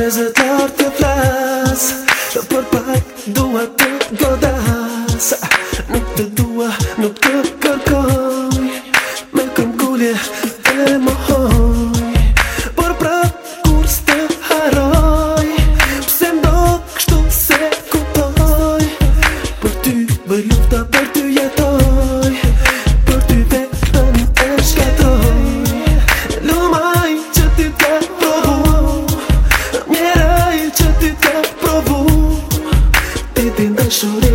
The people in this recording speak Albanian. me zëtar të flas Për dua të godas Nuk të dua, nuk të kërkoj sobre